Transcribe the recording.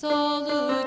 Solu